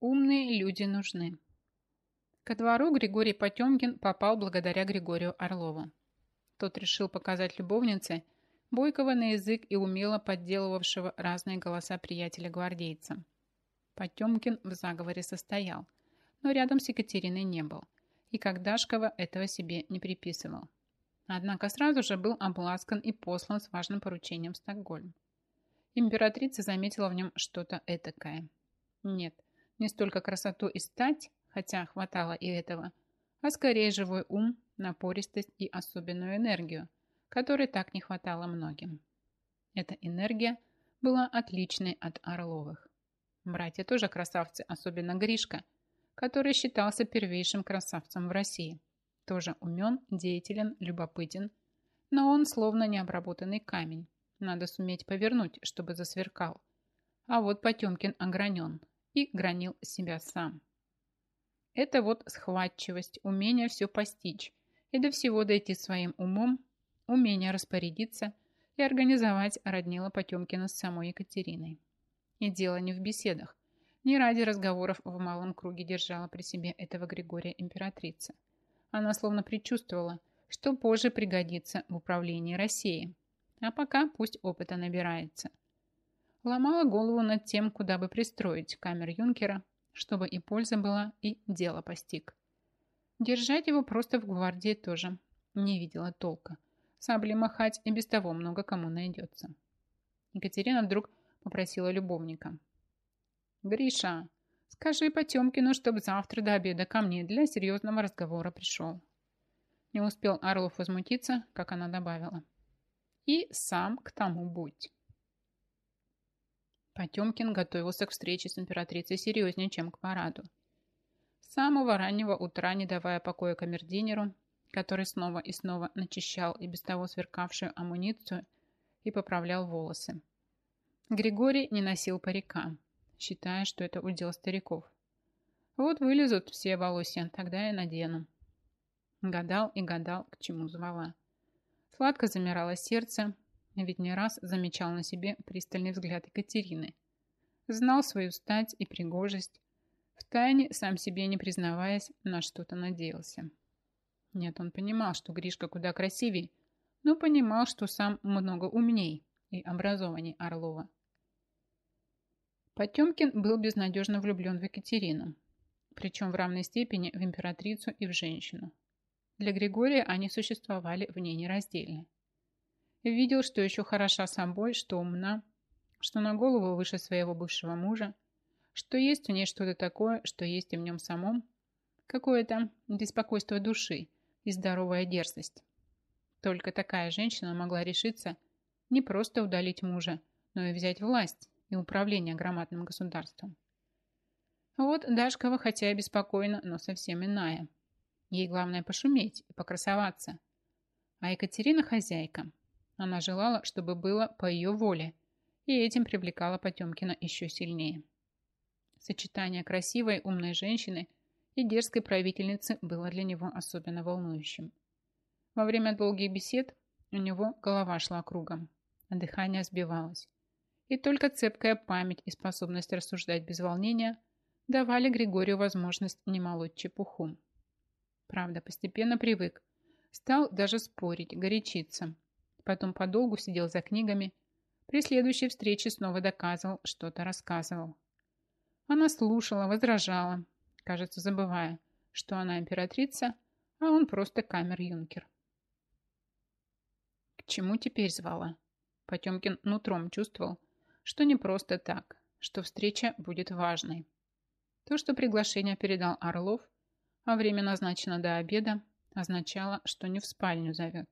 Умные люди нужны. Ко двору Григорий Потемкин попал благодаря Григорию Орлову. Тот решил показать любовнице бойкого на язык и умело подделывавшего разные голоса приятеля-гвардейца. Потемкин в заговоре состоял, но рядом с Екатериной не был, и как Дашкова этого себе не приписывал. Однако сразу же был обласкан и послан с важным поручением в Стокгольм. Императрица заметила в нем что-то этакое. Нет, не столько красоту и стать, хотя хватало и этого, а скорее живой ум, напористость и особенную энергию, которой так не хватало многим. Эта энергия была отличной от Орловых. Братья тоже красавцы, особенно Гришка, который считался первейшим красавцем в России. Тоже умен, деятелен, любопытен, но он словно необработанный камень. Надо суметь повернуть, чтобы засверкал. А вот Потемкин огранен и гранил себя сам. Это вот схватчивость, умение все постичь и до всего дойти своим умом, умение распорядиться и организовать роднила Потемкина с самой Екатериной. И дело не в беседах. Не ради разговоров в малом круге держала при себе этого Григория императрица. Она словно предчувствовала, что позже пригодится в управлении Россией. А пока пусть опыта набирается. Ломала голову над тем, куда бы пристроить камер юнкера, чтобы и польза была, и дело постиг. Держать его просто в гвардии тоже не видела толка. Сабли махать и без того много кому найдется. Екатерина вдруг попросила любовника. «Гриша, скажи Потемкину, чтобы завтра до обеда ко мне для серьезного разговора пришел». Не успел Орлов возмутиться, как она добавила. «И сам к тому будь». Потемкин готовился к встрече с императрицей серьезнее, чем к параду. С самого раннего утра, не давая покоя камердинеру, который снова и снова начищал и без того сверкавшую амуницию и поправлял волосы. Григорий не носил парика, считая, что это удел стариков. Вот вылезут все волосы, тогда я надену. Гадал и гадал, к чему звала. Сладко замирало сердце, ведь не раз замечал на себе пристальный взгляд Екатерины. Знал свою стать и пригожесть, втайне, сам себе не признаваясь, на что-то надеялся. Нет, он понимал, что Гришка куда красивей, но понимал, что сам много умней и образованней Орлова. Потемкин был безнадежно влюблен в Екатерину, причем в равной степени в императрицу и в женщину. Для Григория они существовали в ней нераздельно. Видел, что еще хороша собой, что умна, что на голову выше своего бывшего мужа, что есть в ней что-то такое, что есть и в нем самом, какое-то беспокойство души и здоровая дерзость. Только такая женщина могла решиться не просто удалить мужа, но и взять власть и управление громадным государством. Вот Дашкова, хотя и беспокойна, но совсем иная. Ей главное пошуметь и покрасоваться. А Екатерина хозяйка, она желала, чтобы было по ее воле, и этим привлекала Потемкина еще сильнее. Сочетание красивой, умной женщины и дерзкой правительницы было для него особенно волнующим. Во время долгих бесед у него голова шла кругом, а дыхание сбивалось. И только цепкая память и способность рассуждать без волнения давали Григорию возможность не молоть чепуху. Правда, постепенно привык, стал даже спорить, горячиться, Потом подолгу сидел за книгами. При следующей встрече снова доказывал, что-то рассказывал. Она слушала, возражала, кажется, забывая, что она императрица, а он просто камер-юнкер. К чему теперь звала? Потемкин нутром чувствовал, что не просто так, что встреча будет важной. То, что приглашение передал Орлов, а время назначено до обеда, означало, что не в спальню зовет.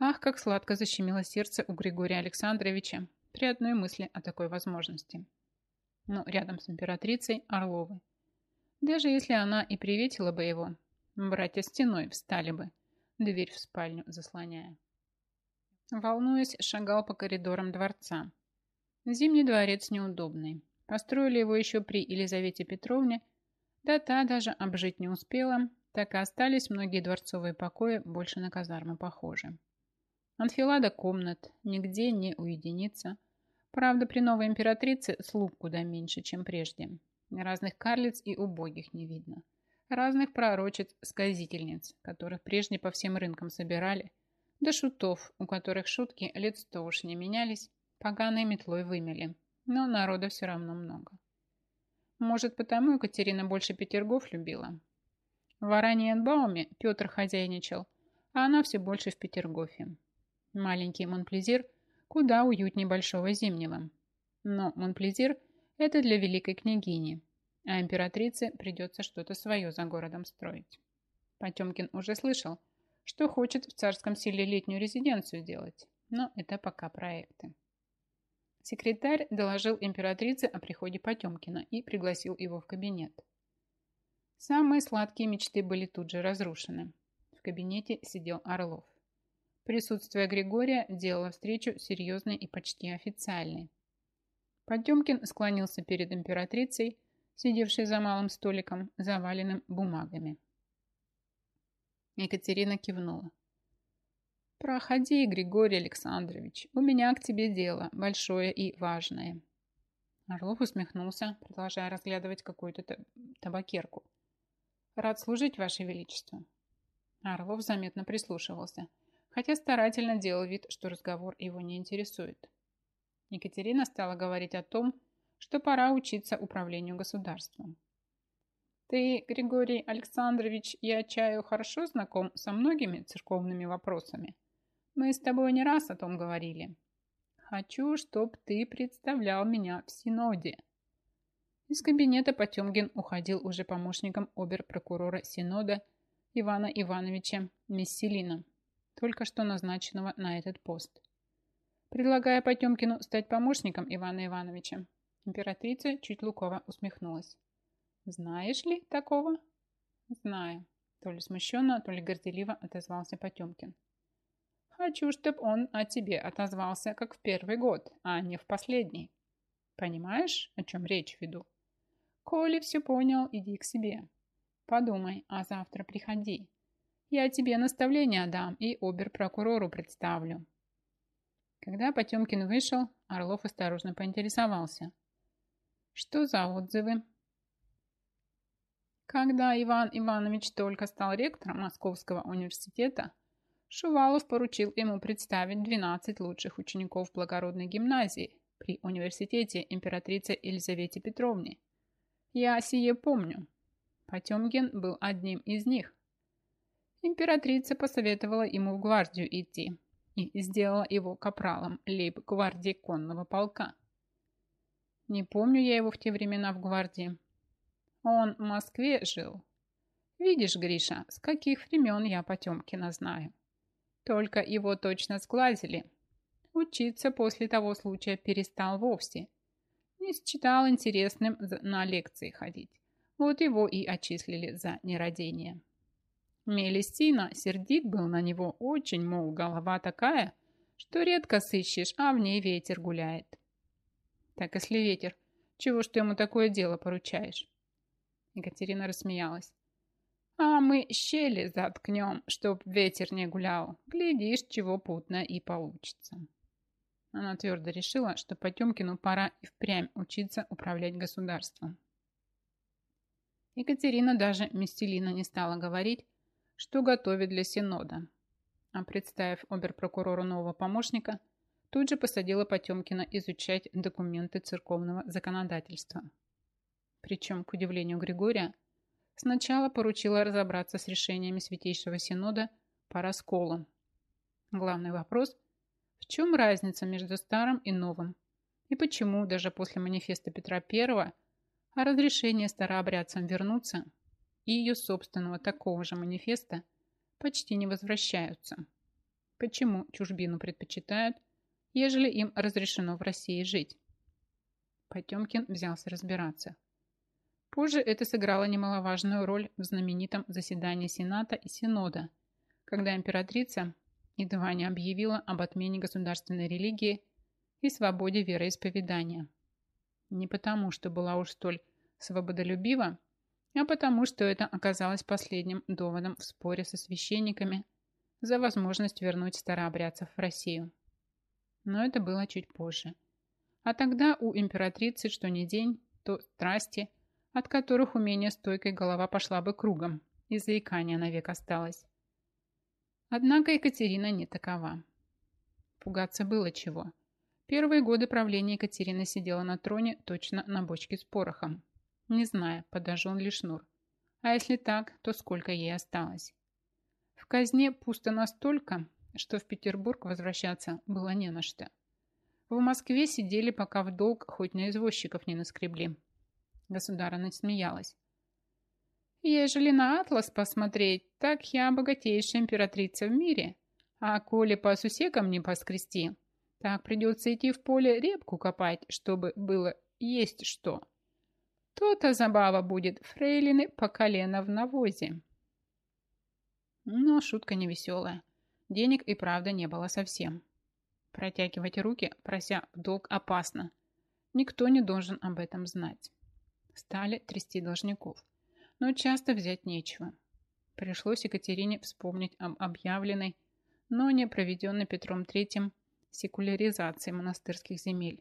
Ах, как сладко защемило сердце у Григория Александровича при одной мысли о такой возможности. Но рядом с императрицей Орловой. Даже если она и приветила бы его, братья стеной встали бы, дверь в спальню заслоняя. Волнуясь, шагал по коридорам дворца. Зимний дворец неудобный. Построили его еще при Елизавете Петровне, да та даже обжить не успела, так и остались многие дворцовые покои больше на казармы похожи. Анфилада комнат, нигде не уединиться. Правда, при новой императрице слуг куда меньше, чем прежде. Разных карлиц и убогих не видно. Разных пророчец-сказительниц, которых прежде по всем рынкам собирали, до шутов, у которых шутки лет сто уж не менялись, поганой метлой вымели, но народа все равно много. Может, потому Екатерина больше Петергоф любила. В Ораниенбауме Петр хозяйничал, а она все больше в Петергофе. Маленький Монплезир куда уютнее Большого Зимнего. Но Монплезир – это для великой княгини, а императрице придется что-то свое за городом строить. Потемкин уже слышал, что хочет в царском селе летнюю резиденцию делать, но это пока проекты. Секретарь доложил императрице о приходе Потемкина и пригласил его в кабинет. Самые сладкие мечты были тут же разрушены. В кабинете сидел Орлов. Присутствие Григория делало встречу серьезной и почти официальной. Потемкин склонился перед императрицей, сидевшей за малым столиком, заваленным бумагами. Екатерина кивнула. «Проходи, Григорий Александрович, у меня к тебе дело, большое и важное». Орлов усмехнулся, продолжая разглядывать какую-то табакерку. «Рад служить, Ваше Величество». Орлов заметно прислушивался, хотя старательно делал вид, что разговор его не интересует. Екатерина стала говорить о том, что пора учиться управлению государством. Ты, Григорий Александрович, я чаю, хорошо знаком со многими церковными вопросами. Мы с тобой не раз о том говорили. Хочу, чтоб ты представлял меня в Синоде. Из кабинета Потемкин уходил уже помощником обер-прокурора Синода Ивана Ивановича Месселина, только что назначенного на этот пост. Предлагая Потемкину стать помощником Ивана Ивановича, императрица чуть лукаво усмехнулась. «Знаешь ли такого?» «Знаю», то ли смущенно, то ли горделиво отозвался Потемкин. Хочу, чтобы он о тебе отозвался, как в первый год, а не в последний. Понимаешь, о чем речь веду? Коли все понял, иди к себе. Подумай, а завтра приходи. Я тебе наставление дам и обер-прокурору представлю. Когда Потемкин вышел, Орлов осторожно поинтересовался. Что за отзывы? Когда Иван Иванович только стал ректором Московского университета, Шувалов поручил ему представить 12 лучших учеников благородной гимназии при университете императрицы Елизавете Петровне. Я сие помню. Потемкин был одним из них. Императрица посоветовала ему в гвардию идти и сделала его капралом лейб-гвардии конного полка. Не помню я его в те времена в гвардии. Он в Москве жил. Видишь, Гриша, с каких времен я Потемкина знаю. Только его точно сглазили. Учиться после того случая перестал вовсе. Не считал интересным на лекции ходить. Вот его и отчислили за нерадение. Мелестина сердит был на него очень, мол, голова такая, что редко сыщешь, а в ней ветер гуляет. Так если ветер, чего ж ты ему такое дело поручаешь? Екатерина рассмеялась. А мы щели заткнем, чтоб ветер не гулял. Глядишь, чего путно и получится. Она твердо решила, что Потемкину пора и впрямь учиться управлять государством. Екатерина даже Местелина не стала говорить, что готовит для Синода. А представив оберпрокурору нового помощника, тут же посадила Потемкина изучать документы церковного законодательства. Причем, к удивлению Григория, Сначала поручила разобраться с решениями Святейшего Синода по расколам. Главный вопрос – в чем разница между старым и новым? И почему даже после манифеста Петра I о разрешении старообрядцам вернуться и ее собственного такого же манифеста почти не возвращаются? Почему чужбину предпочитают, ежели им разрешено в России жить? Потемкин взялся разбираться – Позже это сыграло немаловажную роль в знаменитом заседании Сената и Синода, когда императрица едва не объявила об отмене государственной религии и свободе вероисповедания. Не потому, что была уж столь свободолюбива, а потому, что это оказалось последним доводом в споре со священниками за возможность вернуть старообрядцев в Россию. Но это было чуть позже. А тогда у императрицы что ни день, то страсти – от которых умение стойкой голова пошла бы кругом, и заикание навек осталось. Однако Екатерина не такова. Пугаться было чего. Первые годы правления Екатерины сидела на троне точно на бочке с порохом, не зная, подожжен ли шнур. А если так, то сколько ей осталось? В казне пусто настолько, что в Петербург возвращаться было не на что. В Москве сидели, пока в долг хоть на извозчиков не наскребли. Государыня смеялась. Ежели на атлас посмотреть, так я богатейшая императрица в мире. А коли по сусекам не поскрести, так придется идти в поле репку копать, чтобы было есть что. То-то забава будет, фрейлины по колено в навозе. Но шутка невеселая. Денег и правда не было совсем. Протягивать руки, прося в долг, опасно. Никто не должен об этом знать. Стали трясти должников. Но часто взять нечего. Пришлось Екатерине вспомнить об объявленной, но не проведенной Петром III секуляризации монастырских земель.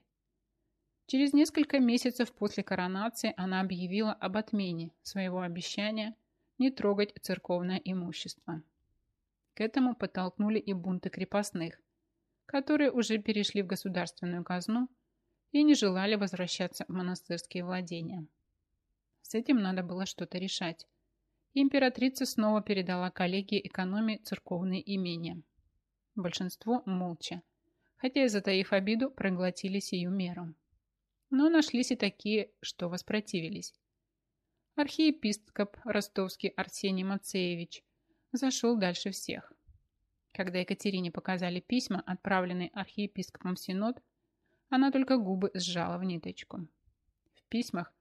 Через несколько месяцев после коронации она объявила об отмене своего обещания не трогать церковное имущество. К этому подтолкнули и бунты крепостных, которые уже перешли в государственную казну и не желали возвращаться в монастырские владения. С этим надо было что-то решать. Императрица снова передала коллегии экономии церковные имения. Большинство молча, хотя и затаив обиду, проглотили сию меру. Но нашлись и такие, что воспротивились. Архиепископ ростовский Арсений Мацеевич зашел дальше всех. Когда Екатерине показали письма, отправленные архиепископом в Синод, она только губы сжала в ниточку. В письмах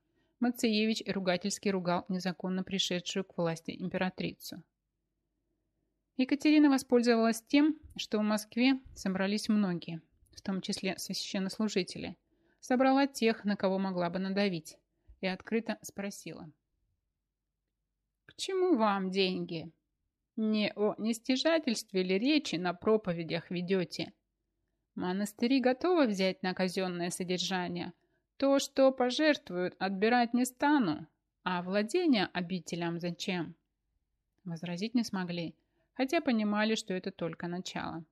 Мацеевич ругательски ругал незаконно пришедшую к власти императрицу. Екатерина воспользовалась тем, что в Москве собрались многие, в том числе священнослужители. Собрала тех, на кого могла бы надавить, и открыто спросила. «К чему вам деньги? Не о нестяжательстве ли речи на проповедях ведете? Монастыри готовы взять на казенное содержание. То, что пожертвуют, отбирать не стану. А владение обителям зачем? Возразить не смогли, хотя понимали, что это только начало.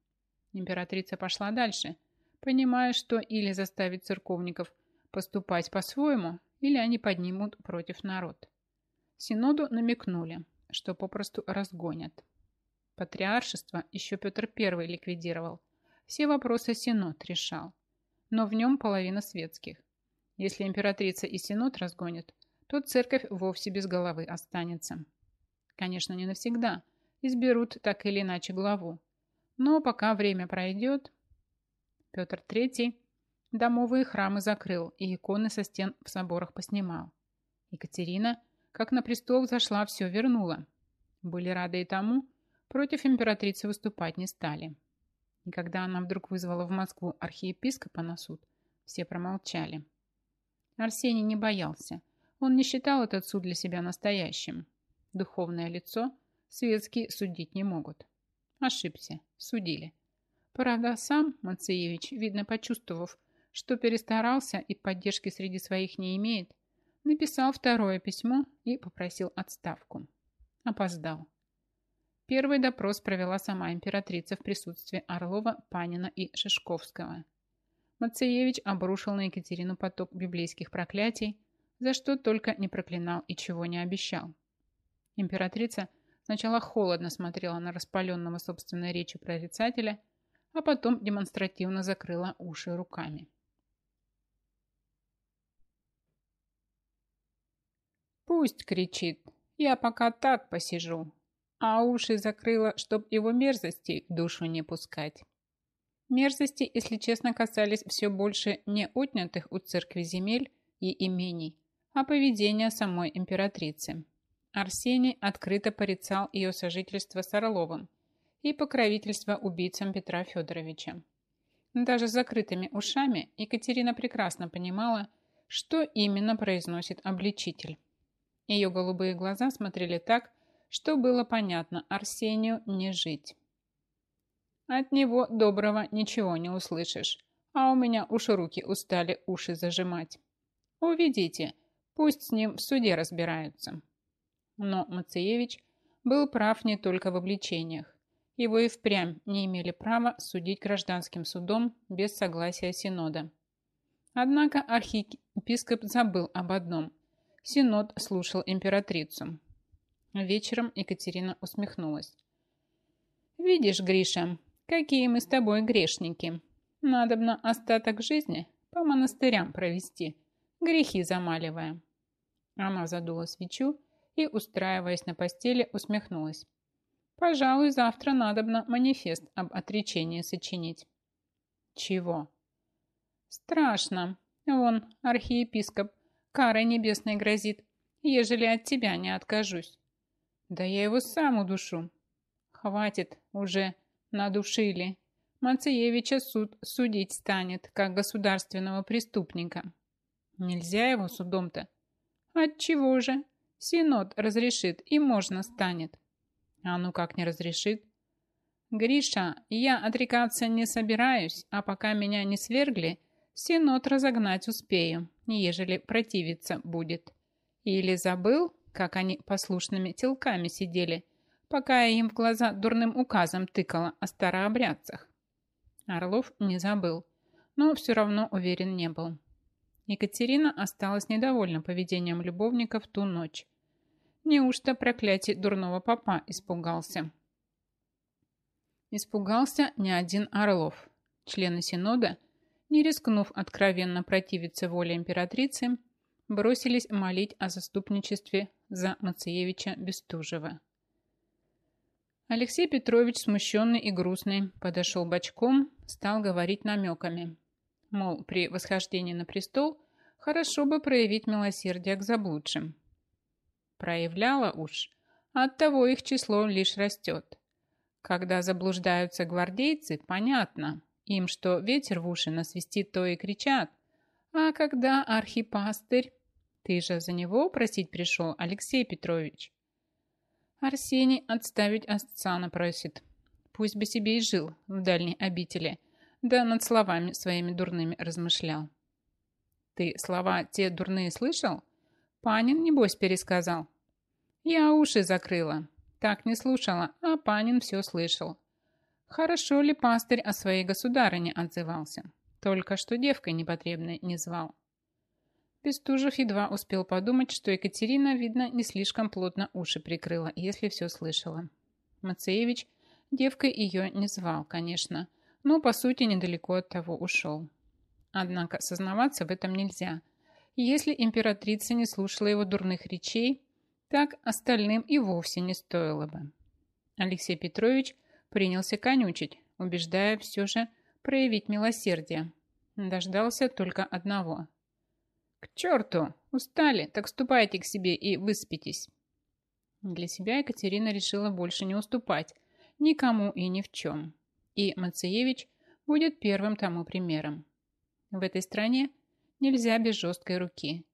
Императрица пошла дальше, понимая, что или заставить церковников поступать по-своему, или они поднимут против народ. Синоду намекнули – что попросту разгонят. Патриаршество еще Петр I ликвидировал. Все вопросы Синод решал. Но в нем половина светских. Если императрица и Синод разгонят, то церковь вовсе без головы останется. Конечно, не навсегда. Изберут так или иначе главу. Но пока время пройдет... Петр III домовые храмы закрыл и иконы со стен в соборах поснимал. Екатерина – как на престол зашла, все вернула. Были рады и тому, против императрицы выступать не стали. И когда она вдруг вызвала в Москву архиепископа на суд, все промолчали. Арсений не боялся. Он не считал этот суд для себя настоящим. Духовное лицо светские судить не могут. Ошибся. Судили. Правда, сам Мацеевич, видно почувствовав, что перестарался и поддержки среди своих не имеет, Написал второе письмо и попросил отставку. Опоздал. Первый допрос провела сама императрица в присутствии Орлова, Панина и Шишковского. Мацеевич обрушил на Екатерину поток библейских проклятий, за что только не проклинал и чего не обещал. Императрица сначала холодно смотрела на распаленного собственной речи прорицателя, а потом демонстративно закрыла уши руками. Пусть кричит, я пока так посижу, а уши закрыла, чтоб его мерзости душу не пускать. Мерзости, если честно, касались все больше не отнятых у церкви земель и имений, а поведения самой императрицы. Арсений открыто порицал ее сожительство с Орловым и покровительство убийцам Петра Федоровича. Даже с закрытыми ушами Екатерина прекрасно понимала, что именно произносит обличитель. Ее голубые глаза смотрели так, что было понятно, Арсению не жить. От него доброго ничего не услышишь, а у меня уж руки устали уши зажимать. Увидите, Пусть с ним в суде разбираются. Но Мацеевич был прав не только в обличениях. Его и впрямь не имели права судить гражданским судом без согласия Синода. Однако архиепископ забыл об одном. Синод слушал императрицу. Вечером Екатерина усмехнулась. «Видишь, Гриша, какие мы с тобой грешники. Надобно остаток жизни по монастырям провести, грехи замаливая». Она задула свечу и, устраиваясь на постели, усмехнулась. «Пожалуй, завтра надобно манифест об отречении сочинить». «Чего?» «Страшно. Вон, архиепископ, карой небесной грозит, ежели от тебя не откажусь». «Да я его сам удушу». «Хватит, уже надушили. Мацеевича суд судить станет, как государственного преступника». «Нельзя его судом-то». «Отчего же? Синод разрешит, и можно станет». «А ну как не разрешит?» «Гриша, я отрекаться не собираюсь, а пока меня не свергли, Синод разогнать успею, ежели противиться будет. Или забыл, как они послушными телками сидели, пока я им в глаза дурным указом тыкала о старообрядцах. Орлов не забыл, но все равно уверен не был. Екатерина осталась недовольна поведением любовника в ту ночь. Неужто проклятие дурного папа испугался? Испугался не один Орлов. Члены Синода не рискнув откровенно противиться воле императрицы, бросились молить о заступничестве за Мациевича Бестужева. Алексей Петрович, смущенный и грустный, подошел бочком, стал говорить намеками. Мол, при восхождении на престол хорошо бы проявить милосердие к заблудшим. Проявляла уж, оттого их число лишь растет. Когда заблуждаются гвардейцы, понятно, им что ветер в уши насвистит, то и кричат. А когда архипастырь... Ты же за него просить пришел, Алексей Петрович. Арсений отставить Асцана просит. Пусть бы себе и жил в дальней обители, да над словами своими дурными размышлял. Ты слова те дурные слышал? Панин, небось, пересказал. Я уши закрыла. Так не слушала, а Панин все слышал. Хорошо ли пастырь о своей государыне отзывался? Только что девкой непотребной не звал. Бестужев едва успел подумать, что Екатерина, видно, не слишком плотно уши прикрыла, если все слышала. Мацеевич девкой ее не звал, конечно, но, по сути, недалеко от того ушел. Однако сознаваться в этом нельзя. Если императрица не слушала его дурных речей, так остальным и вовсе не стоило бы. Алексей Петрович принялся конючить, убеждая все же проявить милосердие. Дождался только одного. «К черту! Устали, так ступайте к себе и выспитесь!» Для себя Екатерина решила больше не уступать никому и ни в чем. И Мацеевич будет первым тому примером. В этой стране нельзя без жесткой руки.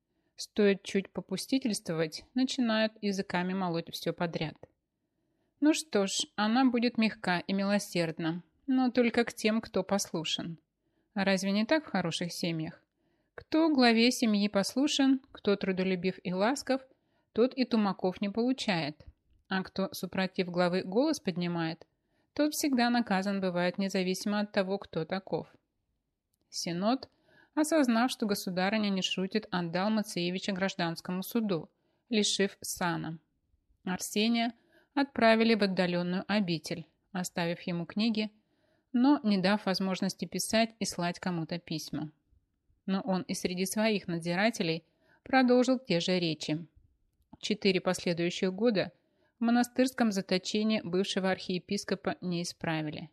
Стоит чуть попустительствовать, начинают языками молоть все подряд. Ну что ж, она будет мягка и милосердна, но только к тем, кто послушен. разве не так в хороших семьях? Кто главе семьи послушен, кто трудолюбив и ласков, тот и тумаков не получает. А кто, супротив главы, голос поднимает, тот всегда наказан бывает независимо от того, кто таков. Синод, осознав, что государыня не шутит, отдал Мацеевича гражданскому суду, лишив сана. Арсения – отправили в отдаленную обитель, оставив ему книги, но не дав возможности писать и слать кому-то письма. Но он и среди своих надзирателей продолжил те же речи. Четыре последующих года в монастырском заточении бывшего архиепископа не исправили.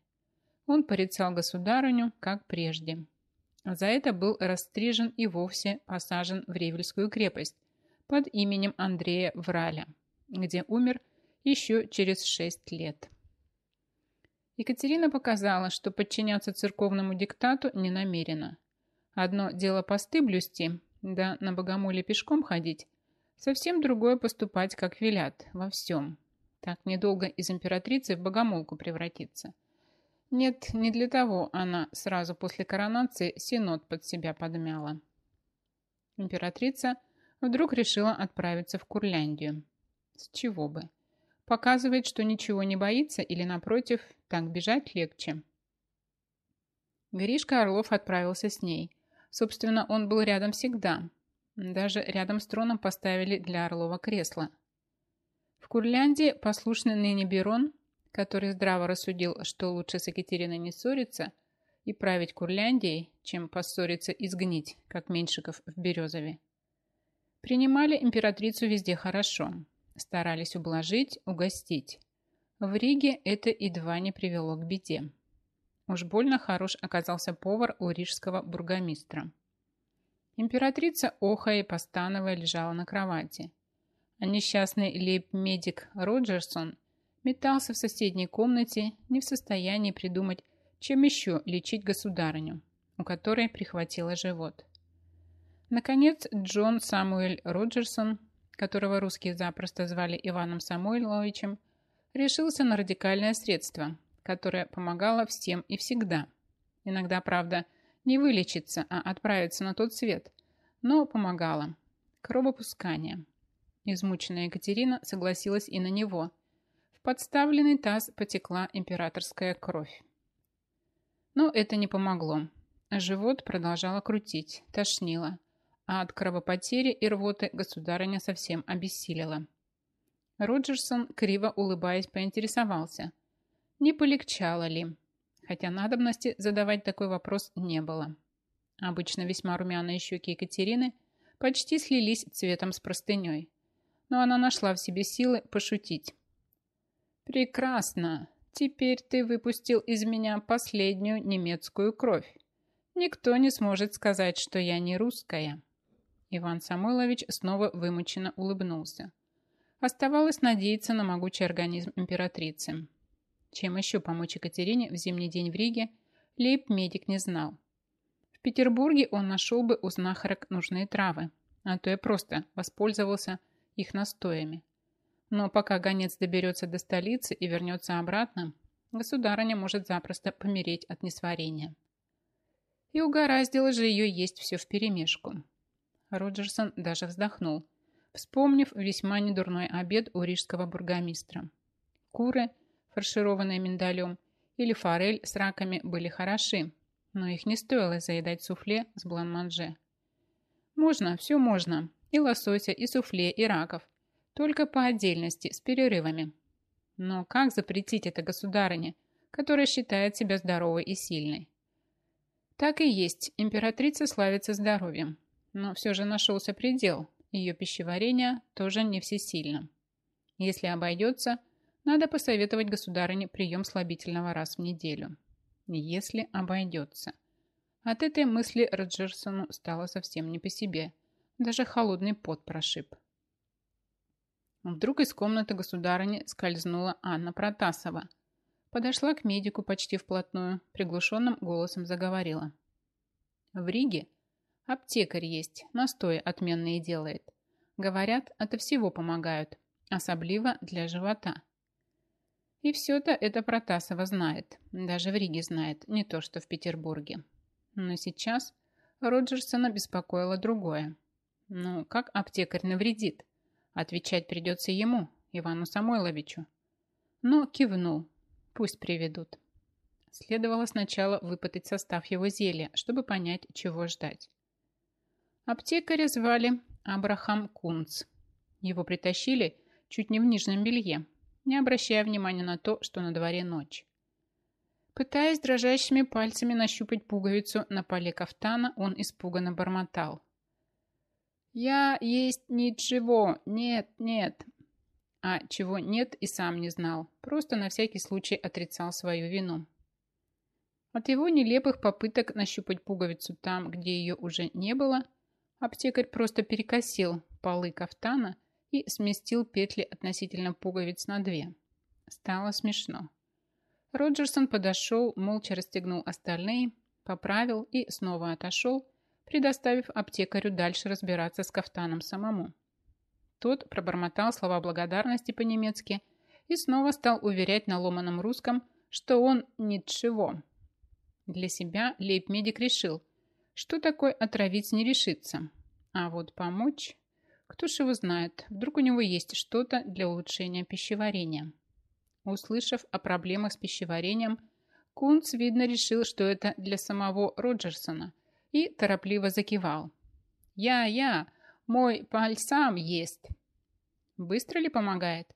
Он порицал государыню, как прежде. За это был растрижен и вовсе посажен в Ревельскую крепость под именем Андрея Враля, где умер еще через шесть лет. Екатерина показала, что подчиняться церковному диктату не намерена. Одно дело посты блюсти, да на богомоле пешком ходить, совсем другое поступать, как велят, во всем. Так недолго из императрицы в богомолку превратиться. Нет, не для того она сразу после коронации синод под себя подмяла. Императрица вдруг решила отправиться в Курляндию. С чего бы? Показывает, что ничего не боится или, напротив, так бежать легче. Гришка Орлов отправился с ней. Собственно, он был рядом всегда. Даже рядом с троном поставили для Орлова кресло. В Курляндии послушный ныне Берон, который здраво рассудил, что лучше с Екатериной не ссориться и править Курляндией, чем поссориться и сгнить, как Меньшиков в Березове, принимали императрицу везде хорошо, старались ублажить, угостить. В Риге это едва не привело к беде. Уж больно хорош оказался повар у рижского бургомистра. Императрица, охая и постановая, лежала на кровати, а несчастный лейб-медик Роджерсон метался в соседней комнате, не в состоянии придумать, чем еще лечить государыню, у которой прихватило живот. Наконец, Джон Самуэль Роджерсон, которого русские запросто звали Иваном Самойловичем, решился на радикальное средство, которая помогала всем и всегда. Иногда, правда, не вылечиться, а отправиться на тот свет, но помогала. Кровопускание. Измученная Екатерина согласилась и на него. Подставленный таз потекла императорская кровь. Но это не помогло. Живот продолжало крутить, тошнило, а от кровопотери и рвоты государыня совсем обессилила. Роджерсон, криво улыбаясь, поинтересовался – не полегчало ли, хотя надобности задавать такой вопрос не было. Обычно весьма румяные щеки Екатерины почти слились цветом с простыней, но она нашла в себе силы пошутить. «Прекрасно! Теперь ты выпустил из меня последнюю немецкую кровь. Никто не сможет сказать, что я не русская». Иван Самойлович снова вымученно улыбнулся. Оставалось надеяться на могучий организм императрицы. Чем еще помочь Екатерине в зимний день в Риге, лейб-медик не знал. В Петербурге он нашел бы у знахарок нужные травы, а то и просто воспользовался их настоями. Но пока гонец доберется до столицы и вернется обратно, государыня может запросто помереть от несварения. И угораздило же ее есть все вперемешку. Роджерсон даже вздохнул, вспомнив весьма недурной обед у рижского бургомистра. Куры – фаршированные миндалем, или форель с раками были хороши, но их не стоило заедать суфле с блан-манже. Можно, все можно, и лосося, и суфле, и раков, только по отдельности, с перерывами. Но как запретить это государыне, которая считает себя здоровой и сильной? Так и есть, императрица славится здоровьем, но все же нашелся предел, ее пищеварение тоже не всесильно. Если обойдется, надо посоветовать государыне прием слабительного раз в неделю. Если обойдется. От этой мысли Роджерсону стало совсем не по себе. Даже холодный пот прошиб. Вдруг из комнаты государыни скользнула Анна Протасова. Подошла к медику почти вплотную, приглушенным голосом заговорила. В Риге аптекарь есть, настои отменные делает. Говорят, от всего помогают, особливо для живота. И все-то это Протасова знает. Даже в Риге знает, не то что в Петербурге. Но сейчас Роджерсона беспокоило другое. Ну, как аптекарь навредит? Отвечать придется ему, Ивану Самойловичу. Но кивнул. Пусть приведут. Следовало сначала выпытать состав его зелья, чтобы понять, чего ждать. Аптекаря звали Абрахам Кунц. Его притащили чуть не в нижнем белье, не обращая внимания на то, что на дворе ночь. Пытаясь дрожащими пальцами нащупать пуговицу на поле кафтана, он испуганно бормотал. «Я есть ничего, нет, нет». А чего нет и сам не знал, просто на всякий случай отрицал свою вину. От его нелепых попыток нащупать пуговицу там, где ее уже не было, аптекарь просто перекосил полы кафтана и сместил петли относительно пуговиц на две. Стало смешно. Роджерсон подошел, молча расстегнул остальные, поправил и снова отошел, предоставив аптекарю дальше разбираться с кафтаном самому. Тот пробормотал слова благодарности по-немецки и снова стал уверять на ломаном русском, что он ничего. Для себя лейб-медик решил, что такое отравить не решится, а вот помочь... Кто ж его знает, вдруг у него есть что-то для улучшения пищеварения. Услышав о проблемах с пищеварением, Кунц, видно, решил, что это для самого Роджерсона, и торопливо закивал. «Я, я, мой пальцам есть». «Быстро ли помогает?»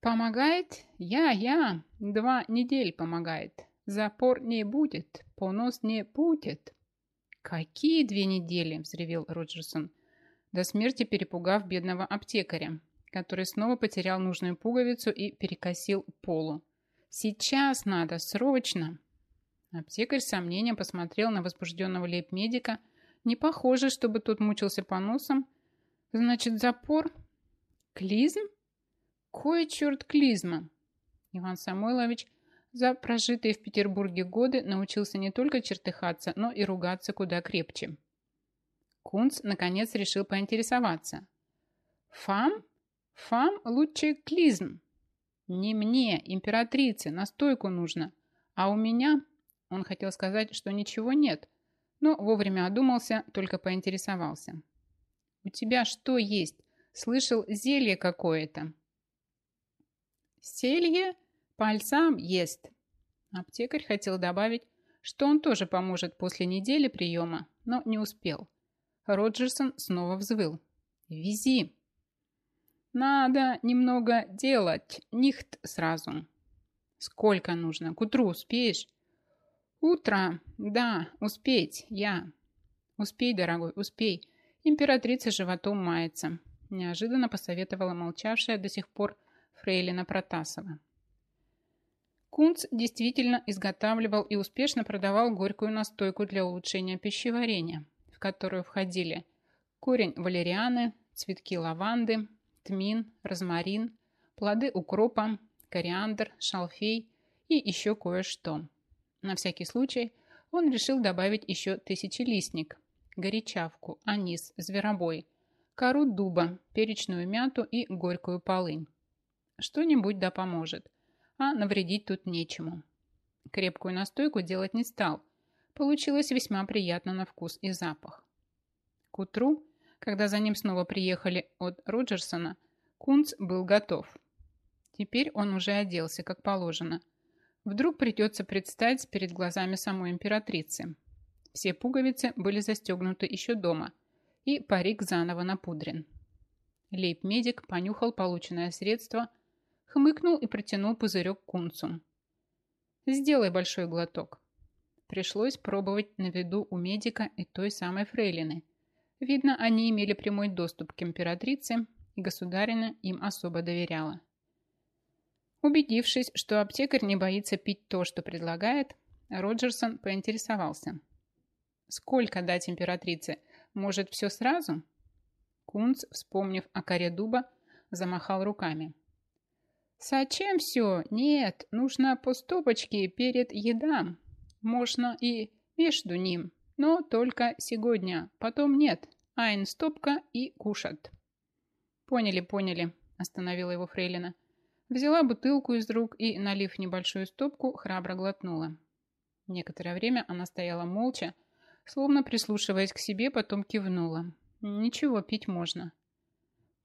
«Помогает? Я, я. Два недель помогает. Запор не будет, понос не будет». «Какие две недели?» – взревел Роджерсон, до смерти перепугав бедного аптекаря, который снова потерял нужную пуговицу и перекосил полу. «Сейчас надо, срочно!» Аптекарь с сомнением посмотрел на возбужденного лейб-медика. Не похоже, чтобы тот мучился по носам. «Значит, запор? Клизм? Кой черт клизма?» Иван Самойлович за прожитые в Петербурге годы научился не только чертыхаться, но и ругаться куда крепче. Кунц, наконец, решил поинтересоваться. «Фам? Фам лучше клизм. Не мне, императрице, настойку нужно. А у меня...» Он хотел сказать, что ничего нет, но вовремя одумался, только поинтересовался. «У тебя что есть? Слышал, зелье какое-то». «Селье? Пальцам есть». Аптекарь хотел добавить, что он тоже поможет после недели приема, но не успел. Роджерсон снова взвыл. «Вези!» «Надо немного делать, нихт сразу». «Сколько нужно? К утру успеешь?» «Утро? Да, успеть, я». «Успей, дорогой, успей. Императрица животом мается», неожиданно посоветовала молчавшая до сих пор фрейлина Протасова. Кунц действительно изготавливал и успешно продавал горькую настойку для улучшения пищеварения – в которую входили корень валерианы, цветки лаванды, тмин, розмарин, плоды укропа, кориандр, шалфей и еще кое-что. На всякий случай он решил добавить еще тысячелистник, горячавку, анис, зверобой, кору дуба, перечную мяту и горькую полынь. Что-нибудь да поможет, а навредить тут нечему. Крепкую настойку делать не стал – Получилось весьма приятно на вкус и запах. К утру, когда за ним снова приехали от Роджерсона, Кунц был готов. Теперь он уже оделся, как положено. Вдруг придется предстать перед глазами самой императрицы. Все пуговицы были застегнуты еще дома, и парик заново напудрен. Лейб-медик понюхал полученное средство, хмыкнул и протянул пузырек кунцу. «Сделай большой глоток. Пришлось пробовать на виду у медика и той самой фрейлины. Видно, они имели прямой доступ к императрице, и государина им особо доверяла. Убедившись, что аптекарь не боится пить то, что предлагает, Роджерсон поинтересовался. «Сколько дать императрице? Может, все сразу?» Кунц, вспомнив о коре дуба, замахал руками. «Зачем все? Нет, нужно по стопочке перед едам. Можно и между ним, но только сегодня, потом нет. Айн стопка и кушат. Поняли, поняли, остановила его Фрейлина. Взяла бутылку из рук и, налив небольшую стопку, храбро глотнула. Некоторое время она стояла молча, словно прислушиваясь к себе, потом кивнула. Ничего, пить можно.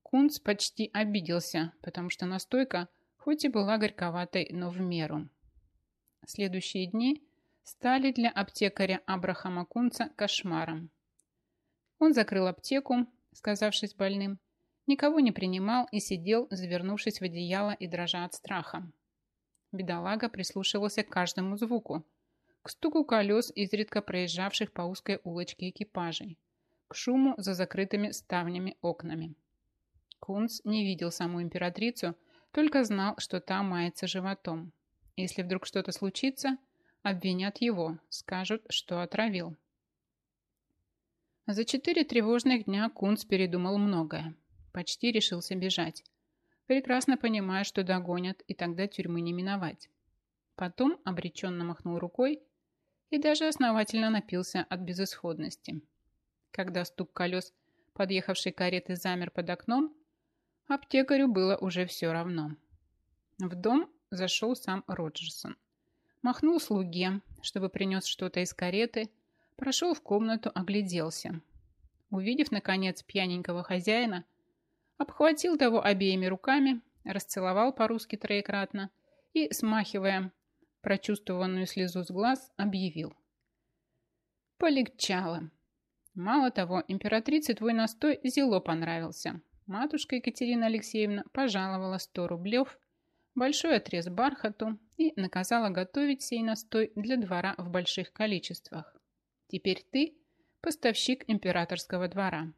Кунц почти обиделся, потому что настойка, хоть и была горьковатой, но в меру. Следующие дни стали для аптекаря Абрахама Кунца кошмаром. Он закрыл аптеку, сказавшись больным, никого не принимал и сидел, завернувшись в одеяло и дрожа от страха. Бедолага прислушивался к каждому звуку, к стуку колес, изредка проезжавших по узкой улочке экипажей, к шуму за закрытыми ставнями окнами. Кунц не видел саму императрицу, только знал, что та мается животом. Если вдруг что-то случится – Обвинят его, скажут, что отравил. За четыре тревожных дня Кунц передумал многое. Почти решился бежать. Прекрасно понимая, что догонят, и тогда тюрьмы не миновать. Потом обреченно махнул рукой и даже основательно напился от безысходности. Когда стук колес подъехавшей кареты замер под окном, аптекарю было уже все равно. В дом зашел сам Роджерсон – Махнул слуге, чтобы принес что-то из кареты, прошел в комнату, огляделся. увидев, наконец, пьяненького хозяина, обхватил того обеими руками, расцеловал по-русски троекратно и, смахивая прочувствованную слезу с глаз, объявил. Полегчало. Мало того, императрице твой настой зело понравился. Матушка Екатерина Алексеевна пожаловала 100 рублев, большой отрез бархату и наказала готовить сей настой для двора в больших количествах. Теперь ты поставщик императорского двора.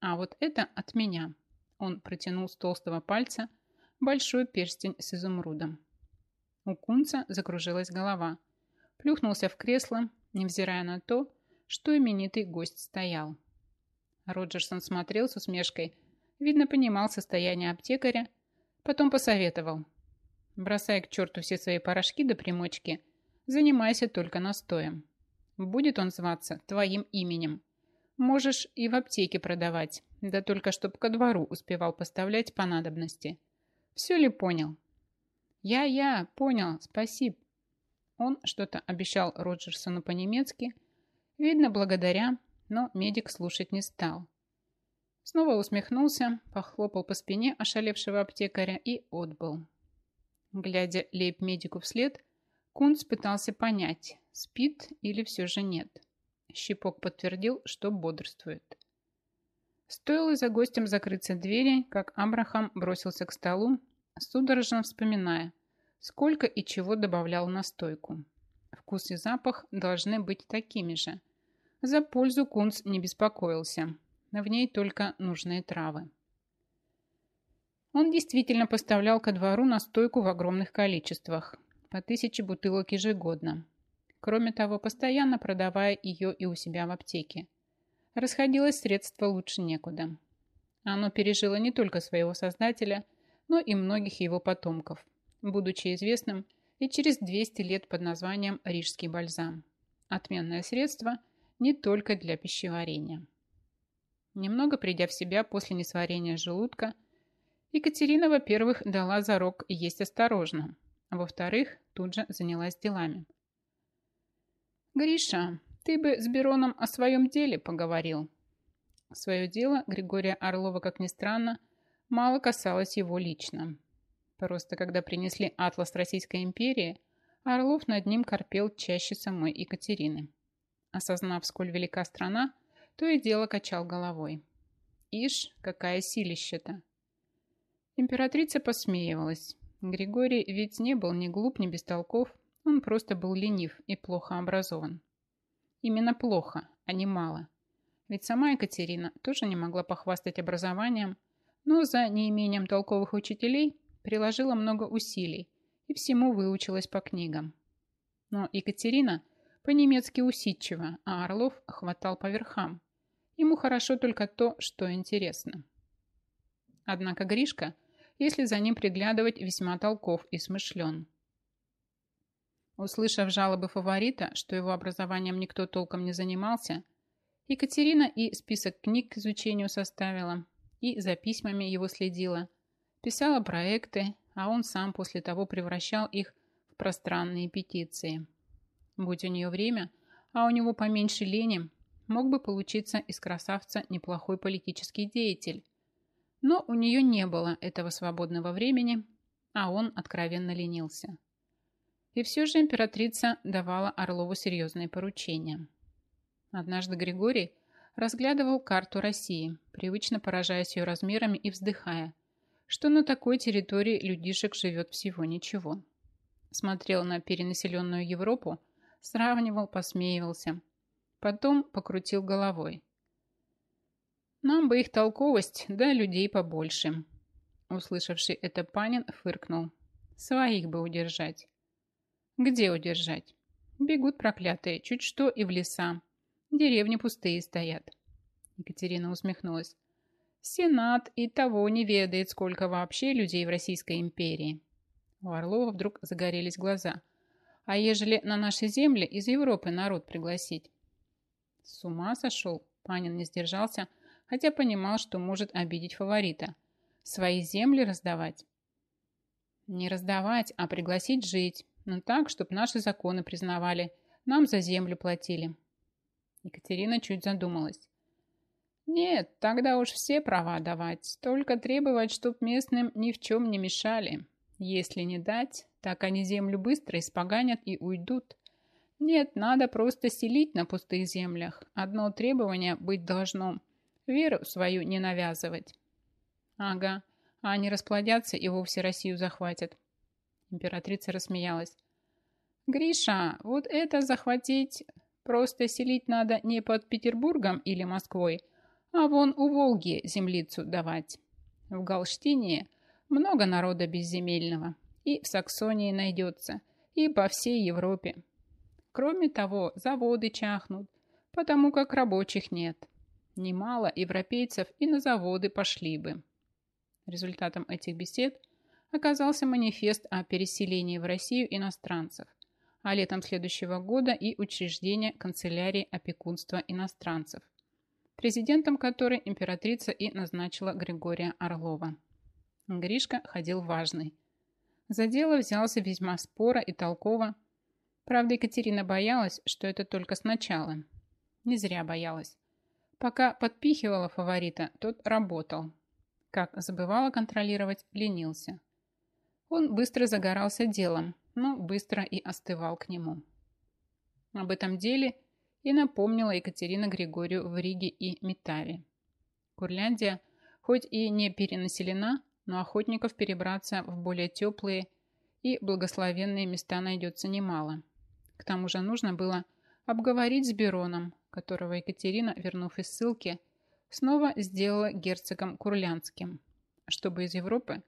А вот это от меня. Он протянул с толстого пальца большой перстень с изумрудом. У кунца закружилась голова. Плюхнулся в кресло, невзирая на то, что именитый гость стоял. Роджерсон смотрел с усмешкой, видно, понимал состояние аптекаря, потом посоветовал. «Бросай к черту все свои порошки до примочки, занимайся только настоем. Будет он зваться твоим именем. Можешь и в аптеке продавать, да только чтоб ко двору успевал поставлять по надобности. Все ли понял?» «Я-я, понял, спасибо». Он что-то обещал Роджерсону по-немецки, видно, благодаря, но медик слушать не стал. Снова усмехнулся, похлопал по спине ошалевшего аптекаря и отбыл. Глядя лейб-медику вслед, Кунц пытался понять, спит или все же нет. Щипок подтвердил, что бодрствует. Стоило за гостем закрыться двери, как Абрахам бросился к столу, судорожно вспоминая, сколько и чего добавлял на стойку. Вкус и запах должны быть такими же. За пользу Кунц не беспокоился. В ней только нужные травы. Он действительно поставлял ко двору настойку в огромных количествах, по тысяче бутылок ежегодно. Кроме того, постоянно продавая ее и у себя в аптеке. Расходилось средство лучше некуда. Оно пережило не только своего создателя, но и многих его потомков, будучи известным и через 200 лет под названием рижский бальзам. Отменное средство не только для пищеварения. Немного придя в себя после несварения желудка, Екатерина, во-первых, дала зарок есть осторожно, а во-вторых, тут же занялась делами. «Гриша, ты бы с Бероном о своем деле поговорил». Свое дело Григория Орлова, как ни странно, мало касалось его лично. Просто когда принесли атлас Российской империи, Орлов над ним корпел чаще самой Екатерины. Осознав, сколь велика страна, то и дело качал головой. Ишь, какая силища-то! Императрица посмеивалась. Григорий ведь не был ни глуп, ни бестолков, он просто был ленив и плохо образован. Именно плохо, а не мало. Ведь сама Екатерина тоже не могла похвастать образованием, но за неимением толковых учителей приложила много усилий и всему выучилась по книгам. Но Екатерина по-немецки усидчива, а Орлов хватал по верхам. Ему хорошо только то, что интересно. Однако Гришка, если за ним приглядывать, весьма толков и смышлен. Услышав жалобы фаворита, что его образованием никто толком не занимался, Екатерина и список книг к изучению составила, и за письмами его следила, писала проекты, а он сам после того превращал их в пространные петиции. Будь у нее время, а у него поменьше лени, мог бы получиться из красавца неплохой политический деятель. Но у нее не было этого свободного времени, а он откровенно ленился. И все же императрица давала Орлову серьезные поручения. Однажды Григорий разглядывал карту России, привычно поражаясь ее размерами и вздыхая, что на такой территории людишек живет всего ничего. Смотрел на перенаселенную Европу, сравнивал, посмеивался. Потом покрутил головой. Нам бы их толковость, да людей побольше. Услышавший это Панин фыркнул. Своих бы удержать. Где удержать? Бегут проклятые, чуть что и в леса. Деревни пустые стоят. Екатерина усмехнулась. Сенат и того не ведает, сколько вообще людей в Российской империи. У Орлова вдруг загорелись глаза. А ежели на наши земли из Европы народ пригласить? С ума сошел? Панин не сдержался, хотя понимал, что может обидеть фаворита. Свои земли раздавать? Не раздавать, а пригласить жить. Но так, чтобы наши законы признавали, нам за землю платили. Екатерина чуть задумалась. Нет, тогда уж все права давать, только требовать, чтоб местным ни в чем не мешали. Если не дать, так они землю быстро испоганят и уйдут. Нет, надо просто селить на пустых землях. Одно требование быть должно – веру свою не навязывать. Ага, а они расплодятся и вовсе Россию захватят. Императрица рассмеялась. Гриша, вот это захватить просто селить надо не под Петербургом или Москвой, а вон у Волги землицу давать. В Галштине много народа безземельного, и в Саксонии найдется, и по всей Европе. Кроме того, заводы чахнут, потому как рабочих нет. Немало европейцев и на заводы пошли бы. Результатом этих бесед оказался манифест о переселении в Россию иностранцев, а летом следующего года и учреждение канцелярии опекунства иностранцев, президентом которой императрица и назначила Григория Орлова. Гришка ходил важный. За дело взялся весьма споро и толково. Правда, Екатерина боялась, что это только сначала. Не зря боялась. Пока подпихивала фаворита, тот работал, как забывала контролировать, ленился. Он быстро загорался делом, но быстро и остывал к нему. Об этом деле и напомнила Екатерина Григорию в Риге и Метаве. Курляндия, хоть и не перенаселена, но охотников перебраться в более теплые и благословенные места найдется немало. К тому же нужно было обговорить с Бероном, которого Екатерина, вернув из ссылки, снова сделала герцогом Курлянским, чтобы из Европы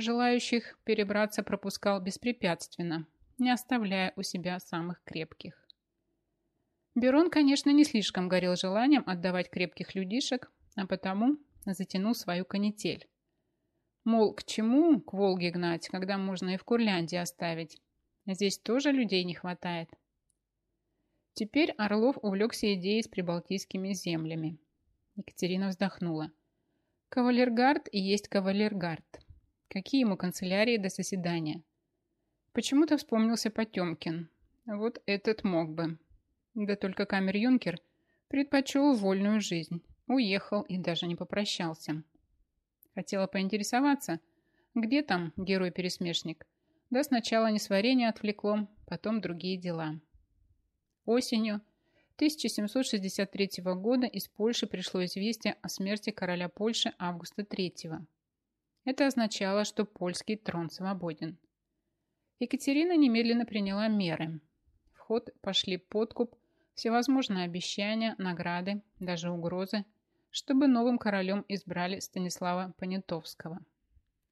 желающих перебраться пропускал беспрепятственно, не оставляя у себя самых крепких. Берон, конечно, не слишком горел желанием отдавать крепких людишек, а потому затянул свою канитель. Мол, к чему к Волге гнать, когда можно и в Курляндии оставить? Здесь тоже людей не хватает. Теперь Орлов увлекся идеей с прибалтийскими землями. Екатерина вздохнула. Кавалергард и есть кавалергард. Какие ему канцелярии до заседания? Почему-то вспомнился Потемкин. Вот этот мог бы. Да только камер-юнкер предпочел вольную жизнь. Уехал и даже не попрощался. Хотела поинтересоваться, где там герой-пересмешник. Да сначала несварение отвлекло, потом другие дела. Осенью 1763 года из Польши пришло известие о смерти короля Польши Августа III. Это означало, что польский трон свободен. Екатерина немедленно приняла меры. В ход пошли подкуп, всевозможные обещания, награды, даже угрозы, чтобы новым королем избрали Станислава Понятовского.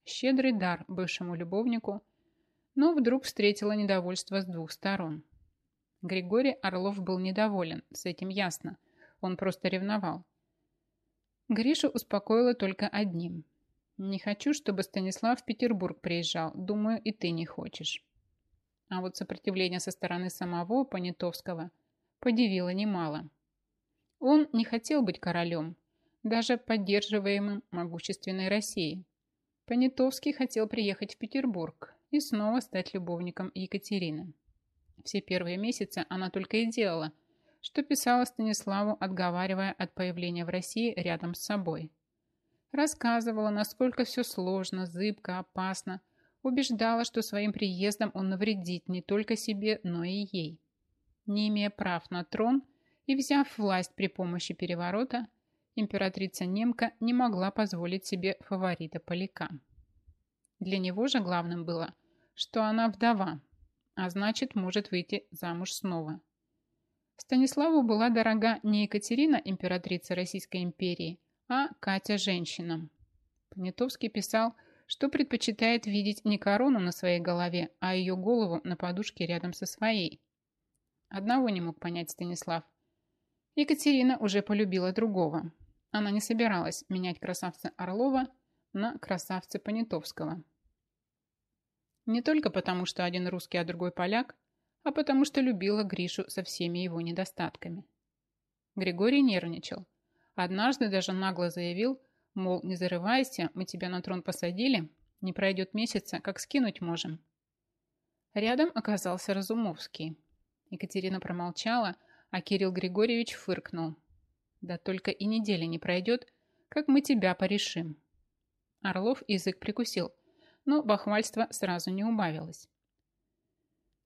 Щедрый дар бывшему любовнику, но вдруг встретила недовольство с двух сторон – Григорий Орлов был недоволен, с этим ясно. Он просто ревновал. Гришу успокоила только одним. «Не хочу, чтобы Станислав в Петербург приезжал. Думаю, и ты не хочешь». А вот сопротивление со стороны самого Понятовского подивило немало. Он не хотел быть королем, даже поддерживаемым могущественной Россией. Понятовский хотел приехать в Петербург и снова стать любовником Екатерины. Все первые месяцы она только и делала, что писала Станиславу, отговаривая от появления в России рядом с собой. Рассказывала, насколько все сложно, зыбко, опасно, убеждала, что своим приездом он навредит не только себе, но и ей. Не имея прав на трон и взяв власть при помощи переворота, императрица Немка не могла позволить себе фаворита Поляка. Для него же главным было, что она вдова, а значит, может выйти замуж снова. Станиславу была дорога не Екатерина, императрица Российской империи, а Катя женщина. Понятовский писал, что предпочитает видеть не корону на своей голове, а ее голову на подушке рядом со своей. Одного не мог понять Станислав. Екатерина уже полюбила другого. Она не собиралась менять красавца Орлова на красавца Понятовского. Не только потому, что один русский, а другой поляк, а потому что любила Гришу со всеми его недостатками. Григорий нервничал. Однажды даже нагло заявил, мол, не зарывайся, мы тебя на трон посадили, не пройдет месяца, как скинуть можем. Рядом оказался Разумовский. Екатерина промолчала, а Кирилл Григорьевич фыркнул. Да только и недели не пройдет, как мы тебя порешим. Орлов язык прикусил, но бахвальство сразу не убавилось.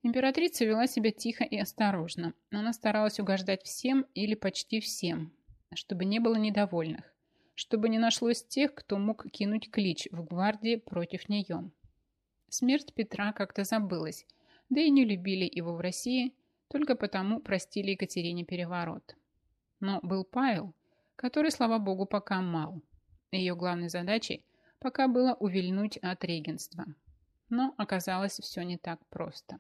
Императрица вела себя тихо и осторожно. Она старалась угождать всем или почти всем, чтобы не было недовольных, чтобы не нашлось тех, кто мог кинуть клич в гвардии против нее. Смерть Петра как-то забылась, да и не любили его в России, только потому простили Екатерине переворот. Но был Павел, который, слава богу, пока мал. Ее главной задачей пока было увильнуть от регенства. Но оказалось все не так просто.